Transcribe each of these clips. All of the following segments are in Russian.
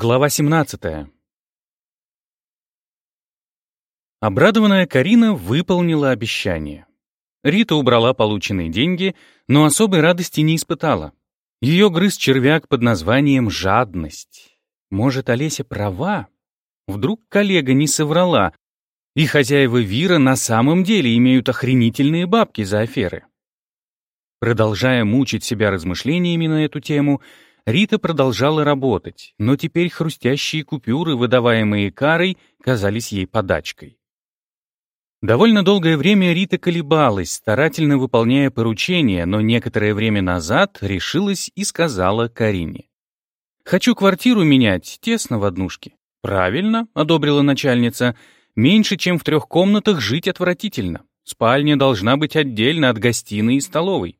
Глава 17. Обрадованная Карина выполнила обещание. Рита убрала полученные деньги, но особой радости не испытала. Ее грыз червяк под названием «жадность». Может, Олеся права? Вдруг коллега не соврала, и хозяева Вира на самом деле имеют охренительные бабки за аферы. Продолжая мучить себя размышлениями на эту тему, Рита продолжала работать, но теперь хрустящие купюры, выдаваемые Карой, казались ей подачкой. Довольно долгое время Рита колебалась, старательно выполняя поручения, но некоторое время назад решилась и сказала Карине. «Хочу квартиру менять, тесно в однушке». «Правильно», — одобрила начальница, — «меньше, чем в трех комнатах жить отвратительно. Спальня должна быть отдельно от гостиной и столовой».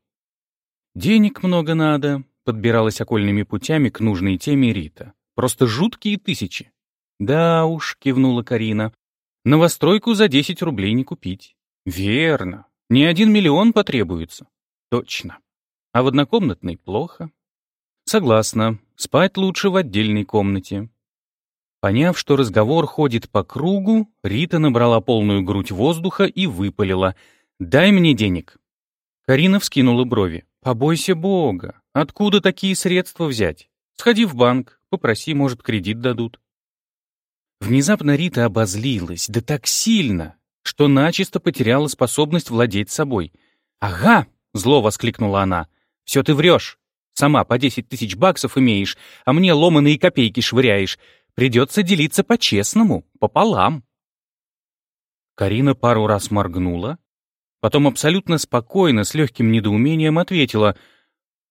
«Денег много надо», подбиралась окольными путями к нужной теме Рита. Просто жуткие тысячи. «Да уж», — кивнула Карина, — «новостройку за 10 рублей не купить». «Верно. Не один миллион потребуется». «Точно. А в однокомнатной плохо». «Согласна. Спать лучше в отдельной комнате». Поняв, что разговор ходит по кругу, Рита набрала полную грудь воздуха и выпалила. «Дай мне денег». Карина вскинула брови. «Побойся Бога. Откуда такие средства взять? Сходи в банк, попроси, может, кредит дадут». Внезапно Рита обозлилась, да так сильно, что начисто потеряла способность владеть собой. «Ага!» — зло воскликнула она. «Все ты врешь. Сама по десять тысяч баксов имеешь, а мне ломаные копейки швыряешь. Придется делиться по-честному, пополам». Карина пару раз моргнула, потом абсолютно спокойно, с легким недоумением ответила —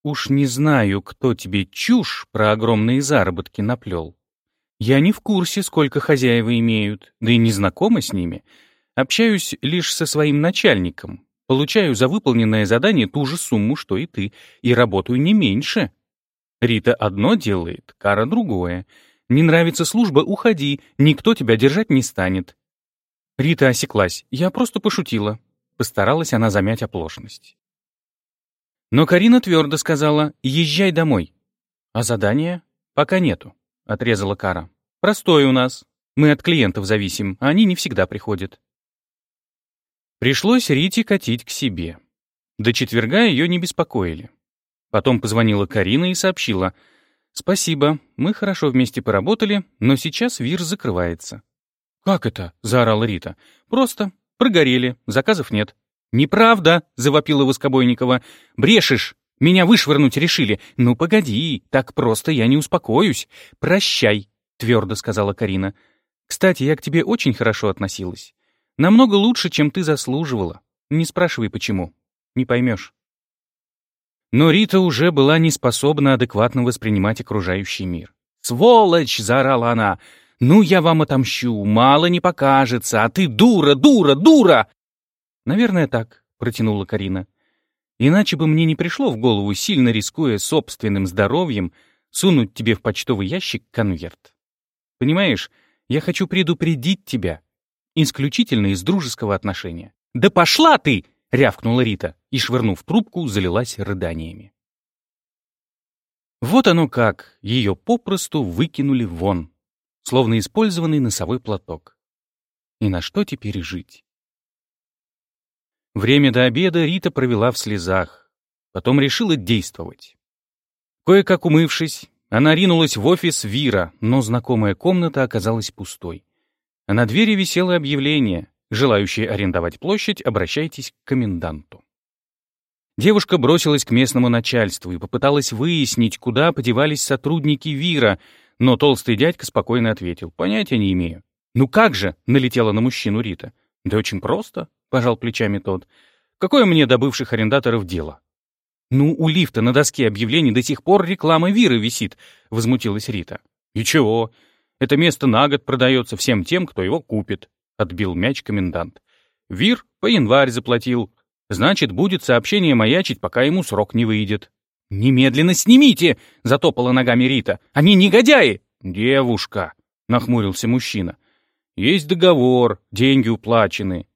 Уж не знаю, кто тебе чушь про огромные заработки наплел. Я не в курсе, сколько хозяева имеют, да и не знакома с ними. Общаюсь лишь со своим начальником. Получаю за выполненное задание ту же сумму, что и ты, и работаю не меньше. Рита одно делает, Кара другое. Не нравится служба — уходи, никто тебя держать не станет. Рита осеклась. Я просто пошутила. Постаралась она замять оплошность. Но Карина твердо сказала «Езжай домой». «А задания?» «Пока нету», — отрезала Кара. «Простое у нас. Мы от клиентов зависим, а они не всегда приходят». Пришлось Рите катить к себе. До четверга ее не беспокоили. Потом позвонила Карина и сообщила. «Спасибо, мы хорошо вместе поработали, но сейчас ВИР закрывается». «Как это?» — заорала Рита. «Просто. Прогорели, заказов нет». «Неправда!» — завопила Воскобойникова. «Брешешь! Меня вышвырнуть решили! Ну, погоди, так просто я не успокоюсь! Прощай!» — твердо сказала Карина. «Кстати, я к тебе очень хорошо относилась. Намного лучше, чем ты заслуживала. Не спрашивай, почему. Не поймешь». Но Рита уже была не способна адекватно воспринимать окружающий мир. «Сволочь!» — заорала она. «Ну, я вам отомщу, мало не покажется, а ты дура, дура, дура!» «Наверное, так», — протянула Карина. «Иначе бы мне не пришло в голову, сильно рискуя собственным здоровьем, сунуть тебе в почтовый ящик конверт. Понимаешь, я хочу предупредить тебя, исключительно из дружеского отношения». «Да пошла ты!» — рявкнула Рита и, швырнув трубку, залилась рыданиями. Вот оно как, ее попросту выкинули вон, словно использованный носовой платок. И на что теперь жить? Время до обеда Рита провела в слезах. Потом решила действовать. Кое-как умывшись, она ринулась в офис Вира, но знакомая комната оказалась пустой. А на двери висело объявление «Желающие арендовать площадь, обращайтесь к коменданту». Девушка бросилась к местному начальству и попыталась выяснить, куда подевались сотрудники Вира, но толстый дядька спокойно ответил «Понятия не имею». «Ну как же?» — налетела на мужчину Рита. «Да очень просто. — пожал плечами тот. «Какое мне до бывших арендаторов дело?» «Ну, у лифта на доске объявлений до сих пор реклама Виры висит», — возмутилась Рита. «И чего? Это место на год продается всем тем, кто его купит», — отбил мяч комендант. «Вир по январь заплатил. Значит, будет сообщение маячить, пока ему срок не выйдет». «Немедленно снимите!» — затопала ногами Рита. «Они негодяи!» «Девушка!» — нахмурился мужчина. «Есть договор, деньги уплачены.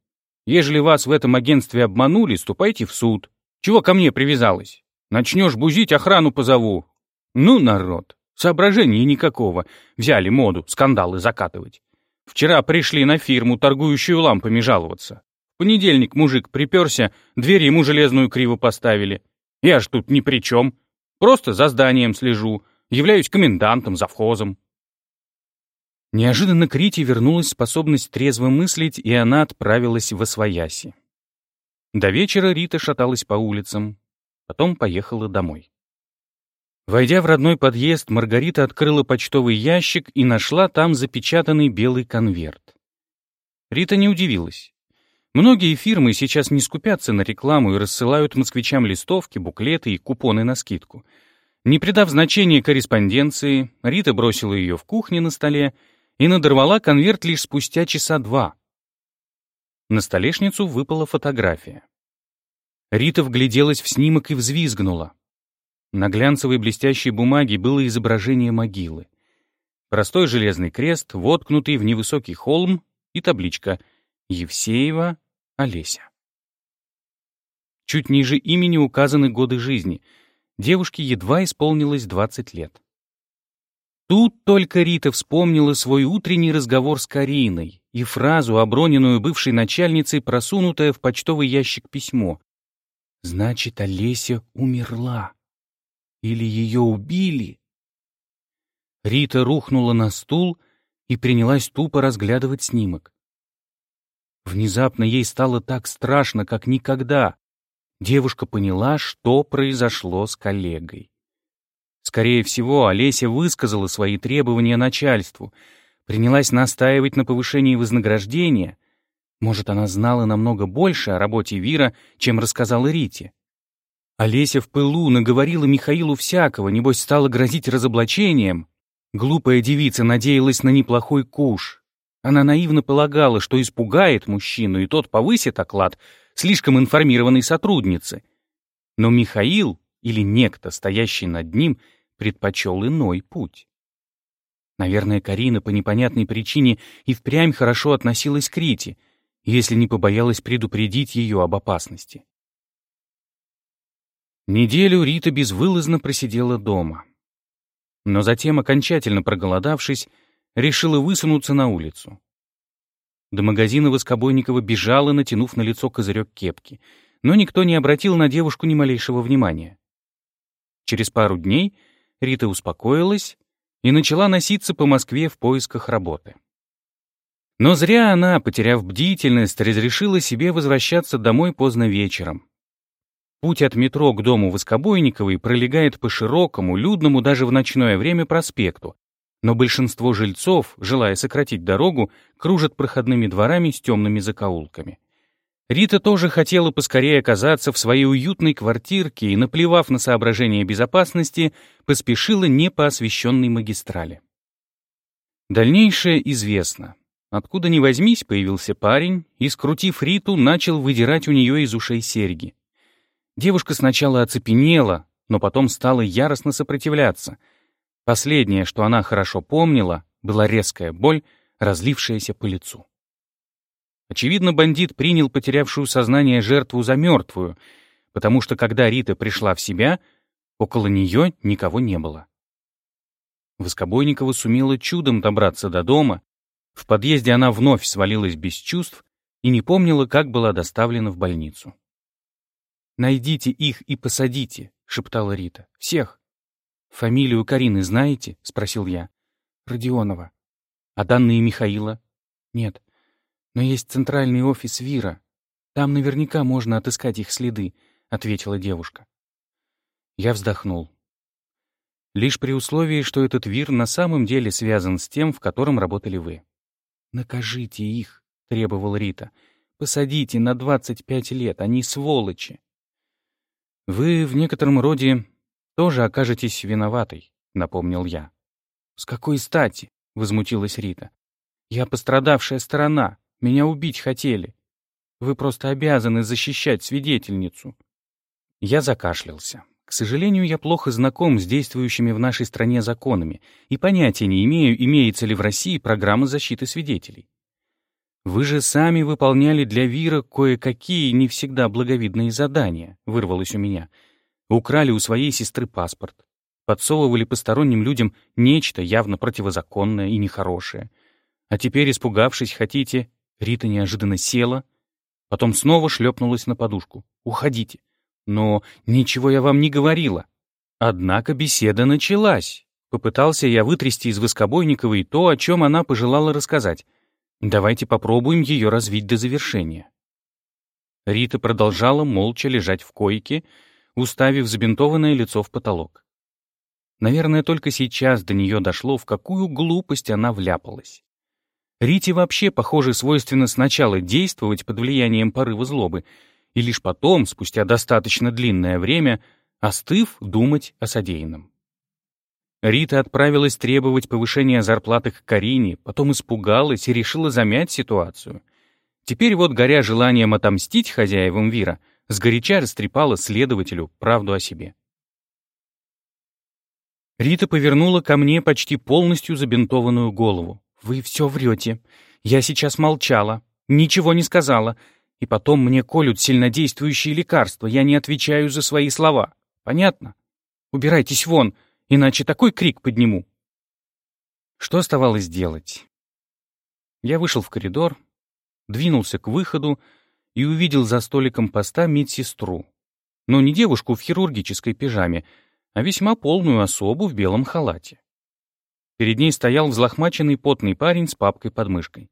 Ежели вас в этом агентстве обманули, ступайте в суд. Чего ко мне привязалась? Начнешь бузить, охрану позову. Ну, народ, Соображения никакого. Взяли моду, скандалы закатывать. Вчера пришли на фирму, торгующую лампами, жаловаться. В понедельник мужик приперся, дверь ему железную криво поставили. Я ж тут ни при чем. Просто за зданием слежу, являюсь комендантом, завхозом. Неожиданно к Рите вернулась способность трезво мыслить, и она отправилась в Освояси. До вечера Рита шаталась по улицам, потом поехала домой. Войдя в родной подъезд, Маргарита открыла почтовый ящик и нашла там запечатанный белый конверт. Рита не удивилась. Многие фирмы сейчас не скупятся на рекламу и рассылают москвичам листовки, буклеты и купоны на скидку. Не придав значения корреспонденции, Рита бросила ее в кухне на столе и надорвала конверт лишь спустя часа два. На столешницу выпала фотография. Рита вгляделась в снимок и взвизгнула. На глянцевой блестящей бумаге было изображение могилы. Простой железный крест, воткнутый в невысокий холм, и табличка «Евсеева Олеся». Чуть ниже имени указаны годы жизни. Девушке едва исполнилось 20 лет. Тут только Рита вспомнила свой утренний разговор с Кариной и фразу, оброненную бывшей начальницей, просунутая в почтовый ящик письмо. «Значит, Олеся умерла. Или ее убили?» Рита рухнула на стул и принялась тупо разглядывать снимок. Внезапно ей стало так страшно, как никогда. Девушка поняла, что произошло с коллегой. Скорее всего, Олеся высказала свои требования начальству, принялась настаивать на повышении вознаграждения. Может, она знала намного больше о работе Вира, чем рассказала Рите. Олеся в пылу наговорила Михаилу всякого, небось стала грозить разоблачением. Глупая девица надеялась на неплохой куш. Она наивно полагала, что испугает мужчину, и тот повысит оклад слишком информированной сотрудницы. Но Михаил или некто, стоящий над ним, предпочел иной путь. Наверное, Карина по непонятной причине и впрямь хорошо относилась к Рите, если не побоялась предупредить ее об опасности. Неделю Рита безвылазно просидела дома. Но затем, окончательно проголодавшись, решила высунуться на улицу. До магазина Воскобойникова бежала, натянув на лицо козырек кепки, но никто не обратил на девушку ни малейшего внимания. Через пару дней Рита успокоилась и начала носиться по Москве в поисках работы. Но зря она, потеряв бдительность, разрешила себе возвращаться домой поздно вечером. Путь от метро к дому Воскобойниковой пролегает по широкому, людному даже в ночное время проспекту, но большинство жильцов, желая сократить дорогу, кружат проходными дворами с темными закоулками. Рита тоже хотела поскорее оказаться в своей уютной квартирке и, наплевав на соображения безопасности, поспешила не по освещенной магистрали. Дальнейшее известно. Откуда ни возьмись, появился парень и, скрутив Риту, начал выдирать у нее из ушей серьги. Девушка сначала оцепенела, но потом стала яростно сопротивляться. Последнее, что она хорошо помнила, была резкая боль, разлившаяся по лицу. Очевидно, бандит принял потерявшую сознание жертву за мертвую, потому что когда Рита пришла в себя, около нее никого не было. Воскобойникова сумела чудом добраться до дома, в подъезде она вновь свалилась без чувств и не помнила, как была доставлена в больницу. «Найдите их и посадите», — шептала Рита. «Всех». «Фамилию Карины знаете?» — спросил я. «Родионова». «А данные Михаила?» «Нет. Но есть центральный офис Вира. Там наверняка можно отыскать их следы», — ответила девушка. Я вздохнул. Лишь при условии, что этот Вир на самом деле связан с тем, в котором работали вы. «Накажите их», — требовал Рита. «Посадите на 25 лет, они сволочи». «Вы в некотором роде тоже окажетесь виноватой», — напомнил я. «С какой стати?» — возмутилась Рита. «Я пострадавшая сторона. Меня убить хотели. Вы просто обязаны защищать свидетельницу». Я закашлялся. К сожалению, я плохо знаком с действующими в нашей стране законами и понятия не имею, имеется ли в России программа защиты свидетелей. Вы же сами выполняли для Вира кое-какие не всегда благовидные задания, вырвалось у меня. Украли у своей сестры паспорт. подсовывали посторонним людям нечто явно противозаконное и нехорошее. А теперь, испугавшись, хотите... Рита неожиданно села, потом снова шлепнулась на подушку. «Уходите». «Но ничего я вам не говорила». Однако беседа началась. Попытался я вытрясти из Воскобойниковой то, о чем она пожелала рассказать. Давайте попробуем ее развить до завершения. Рита продолжала молча лежать в койке, уставив забинтованное лицо в потолок. Наверное, только сейчас до нее дошло, в какую глупость она вляпалась. Рите вообще, похоже, свойственно сначала действовать под влиянием порыва злобы, и лишь потом, спустя достаточно длинное время, остыв, думать о содеянном. Рита отправилась требовать повышения зарплаты к Карине, потом испугалась и решила замять ситуацию. Теперь вот, горя желанием отомстить хозяевам Вира, сгоряча растрепала следователю правду о себе. Рита повернула ко мне почти полностью забинтованную голову. «Вы все врете. Я сейчас молчала, ничего не сказала. И потом мне колют сильнодействующие лекарства. Я не отвечаю за свои слова. Понятно? Убирайтесь вон, иначе такой крик подниму». Что оставалось делать? Я вышел в коридор, двинулся к выходу и увидел за столиком поста медсестру. Но не девушку в хирургической пижаме, а весьма полную особу в белом халате. Перед ней стоял взлохмаченный потный парень с папкой под мышкой.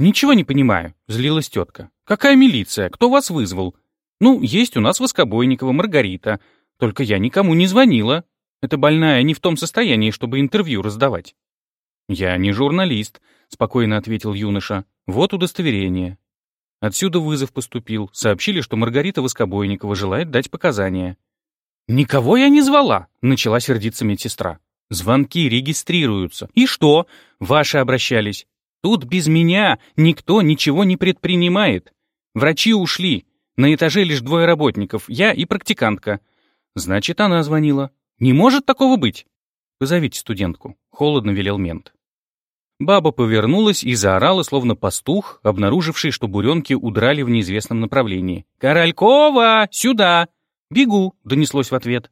«Ничего не понимаю», — злилась тетка. «Какая милиция? Кто вас вызвал?» «Ну, есть у нас Воскобойникова, Маргарита. Только я никому не звонила. Эта больная не в том состоянии, чтобы интервью раздавать». «Я не журналист», — спокойно ответил юноша. «Вот удостоверение». Отсюда вызов поступил. Сообщили, что Маргарита Воскобойникова желает дать показания. «Никого я не звала», — начала сердиться медсестра. «Звонки регистрируются. И что? Ваши обращались. Тут без меня никто ничего не предпринимает. Врачи ушли. На этаже лишь двое работников, я и практикантка. Значит, она звонила. Не может такого быть. Позовите студентку. Холодно велел мент. Баба повернулась и заорала, словно пастух, обнаруживший, что буренки удрали в неизвестном направлении. «Королькова! Сюда!» «Бегу!» — донеслось в ответ.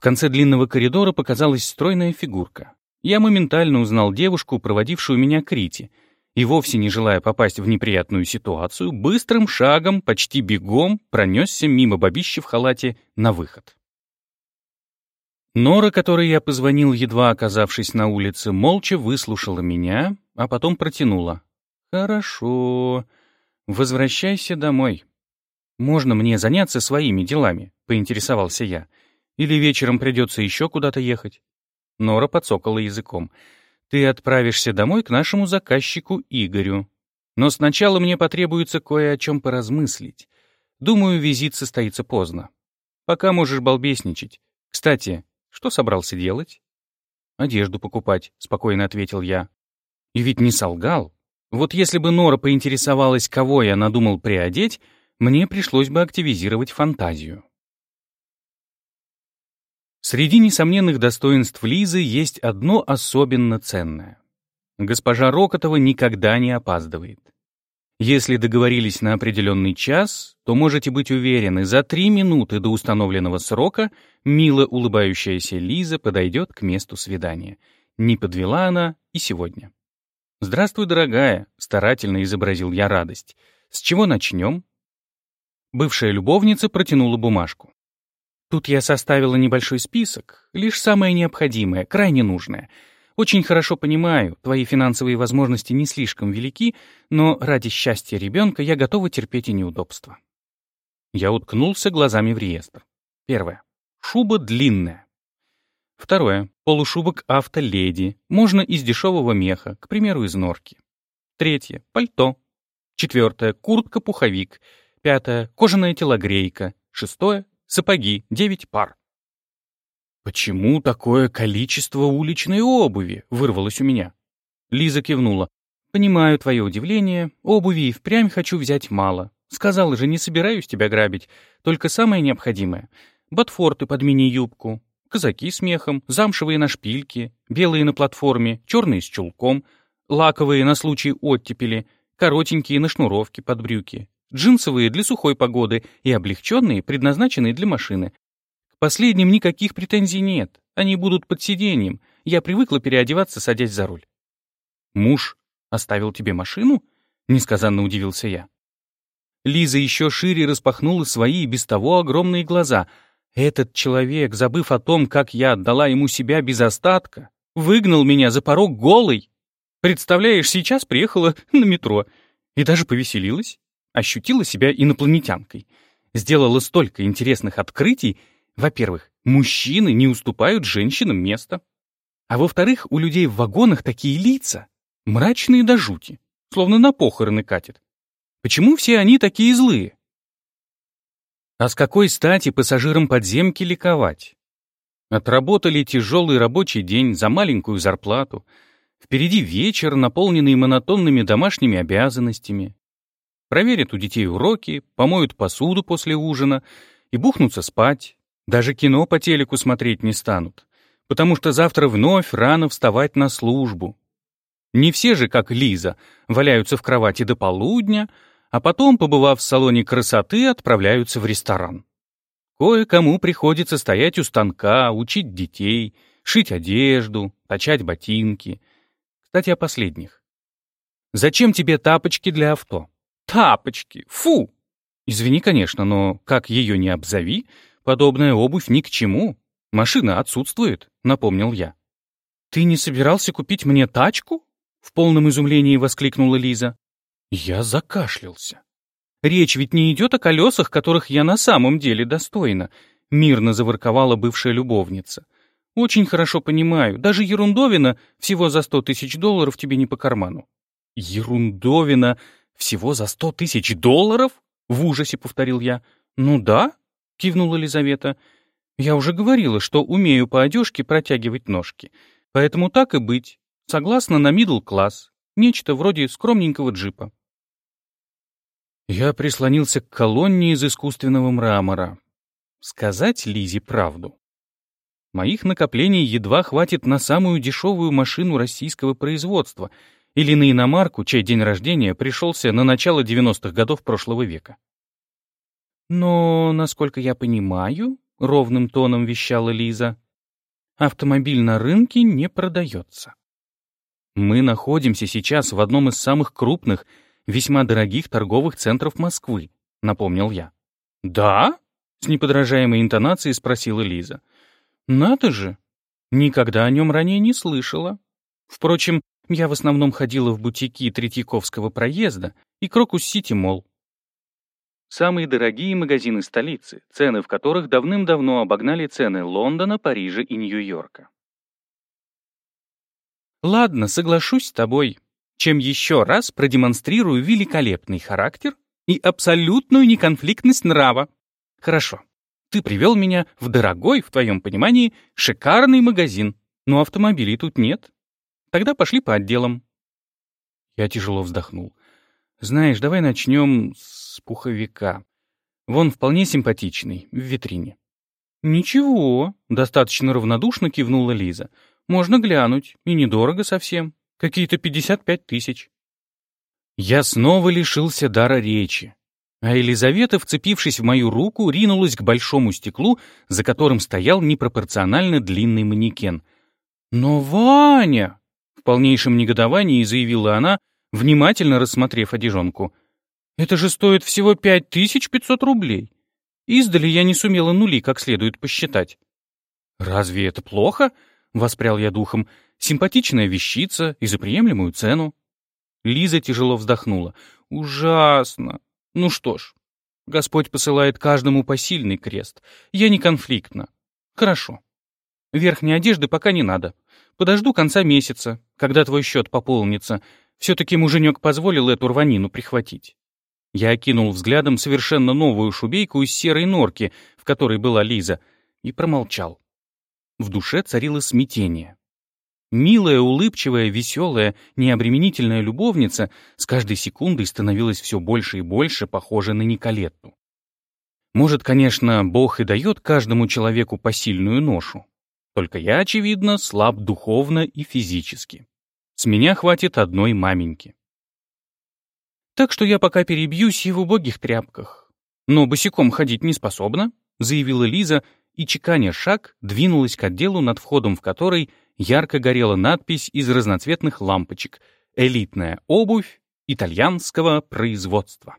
В конце длинного коридора показалась стройная фигурка. Я моментально узнал девушку, проводившую меня к Рите, и вовсе не желая попасть в неприятную ситуацию, быстрым шагом, почти бегом, пронесся мимо бабищи в халате на выход. Нора, которой я позвонил, едва оказавшись на улице, молча выслушала меня, а потом протянула. «Хорошо. Возвращайся домой. «Можно мне заняться своими делами?» — поинтересовался я. «Или вечером придется еще куда-то ехать?» Нора подсокала языком. «Ты отправишься домой к нашему заказчику Игорю. Но сначала мне потребуется кое о чем поразмыслить. Думаю, визит состоится поздно. Пока можешь балбесничать. Кстати, что собрался делать?» «Одежду покупать», — спокойно ответил я. И ведь не солгал. Вот если бы Нора поинтересовалась, кого я надумал приодеть, мне пришлось бы активизировать фантазию. Среди несомненных достоинств Лизы есть одно особенно ценное. Госпожа Рокотова никогда не опаздывает. Если договорились на определенный час, то можете быть уверены, за три минуты до установленного срока мило улыбающаяся Лиза подойдет к месту свидания. Не подвела она и сегодня. «Здравствуй, дорогая», — старательно изобразил я радость. «С чего начнем?» Бывшая любовница протянула бумажку. Тут я составила небольшой список, лишь самое необходимое, крайне нужное. Очень хорошо понимаю, твои финансовые возможности не слишком велики, но ради счастья ребенка я готова терпеть и неудобства. Я уткнулся глазами в реестр. Первое. Шуба длинная. Второе. Полушубок автоледи. Можно из дешевого меха, к примеру, из норки. Третье. Пальто. Четвертое. Куртка-пуховик. Пятое — кожаная телогрейка. Шестое — сапоги, девять пар. «Почему такое количество уличной обуви?» — вырвалось у меня. Лиза кивнула. «Понимаю твое удивление. Обуви и впрямь хочу взять мало. Сказала же, не собираюсь тебя грабить. Только самое необходимое. Ботфорты под мини-юбку, казаки с мехом, замшевые на шпильке, белые на платформе, черные с чулком, лаковые на случай оттепели, коротенькие на шнуровке под брюки, джинсовые для сухой погоды и облегченные, предназначенные для машины. К последним никаких претензий нет. Они будут под сиденьем. Я привыкла переодеваться, садясь за руль. Муж оставил тебе машину? Несказанно удивился я. Лиза еще шире распахнула свои без того огромные глаза. Этот человек, забыв о том, как я отдала ему себя без остатка, выгнал меня за порог голый. Представляешь, сейчас приехала на метро и даже повеселилась, ощутила себя инопланетянкой, сделала столько интересных открытий. Во-первых, мужчины не уступают женщинам место. А во-вторых, у людей в вагонах такие лица, мрачные до жути, словно на похороны катят. Почему все они такие злые? А с какой стати пассажирам подземки ликовать? Отработали тяжелый рабочий день за маленькую зарплату. Впереди вечер, наполненный монотонными домашними обязанностями. Проверят у детей уроки, помоют посуду после ужина и бухнутся спать. Даже кино по телеку смотреть не станут, потому что завтра вновь рано вставать на службу. Не все же, как Лиза, валяются в кровати до полудня, а потом, побывав в салоне красоты, отправляются в ресторан. Кое-кому приходится стоять у станка, учить детей, шить одежду, точать ботинки. Кстати, о последних. Зачем тебе тапочки для авто? Тапочки! Фу! Извини, конечно, но как ее не обзови, подобная обувь ни к чему. Машина отсутствует, напомнил я. Ты не собирался купить мне тачку? В полном изумлении воскликнула Лиза. Я закашлялся. Речь ведь не идет о колесах, которых я на самом деле достойна, мирно заворковала бывшая любовница. Очень хорошо понимаю, даже ерундовина всего за сто тысяч долларов тебе не по карману. Ерундовина всего за сто тысяч долларов? В ужасе повторил я. Ну да, кивнула Лизавета. Я уже говорила, что умею по одежке протягивать ножки. Поэтому так и быть. Согласно на мидл класс. Нечто вроде скромненького джипа. Я прислонился к колонне из искусственного мрамора. Сказать Лизе правду. Моих накоплений едва хватит на самую дешевую машину российского производства или на иномарку, чей день рождения пришелся на начало 90-х годов прошлого века. Но, насколько я понимаю, ровным тоном вещала Лиза, автомобиль на рынке не продается. Мы находимся сейчас в одном из самых крупных весьма дорогих торговых центров Москвы», — напомнил я. «Да?» — с неподражаемой интонацией спросила Лиза. «Надо же! Никогда о нем ранее не слышала. Впрочем, я в основном ходила в бутики Третьяковского проезда и Крокус-Сити Молл. Самые дорогие магазины столицы, цены в которых давным-давно обогнали цены Лондона, Парижа и Нью-Йорка. «Ладно, соглашусь с тобой», чем еще раз продемонстрирую великолепный характер и абсолютную неконфликтность нрава. Хорошо, ты привел меня в дорогой, в твоем понимании, шикарный магазин, но автомобилей тут нет. Тогда пошли по отделам. Я тяжело вздохнул. Знаешь, давай начнем с пуховика. Вон вполне симпатичный, в витрине. Ничего, достаточно равнодушно кивнула Лиза. Можно глянуть, и недорого совсем. Какие-то 55 тысяч. Я снова лишился дара речи. А Елизавета, вцепившись в мою руку, ринулась к большому стеклу, за которым стоял непропорционально длинный манекен. «Но Ваня!» — в полнейшем негодовании заявила она, внимательно рассмотрев одежонку. «Это же стоит всего 5500 рублей. Издали я не сумела нули как следует посчитать». «Разве это плохо?» — воспрял я духом. Симпатичная вещица и за приемлемую цену. Лиза тяжело вздохнула. Ужасно. Ну что ж, Господь посылает каждому посильный крест. Я не конфликтна. Хорошо. Верхней одежды пока не надо. Подожду конца месяца, когда твой счет пополнится. Все-таки муженек позволил эту рванину прихватить. Я окинул взглядом совершенно новую шубейку из серой норки, в которой была Лиза, и промолчал. В душе царило смятение. Милая, улыбчивая, веселая, необременительная любовница с каждой секундой становилась все больше и больше похожа на Николетту. Может, конечно, Бог и дает каждому человеку посильную ношу. Только я, очевидно, слаб духовно и физически. С меня хватит одной маменьки. Так что я пока перебьюсь и в убогих тряпках. Но босиком ходить не способна, заявила Лиза и, чеканя шаг, двинулась к отделу, над входом в который ярко горела надпись из разноцветных лампочек «Элитная обувь итальянского производства».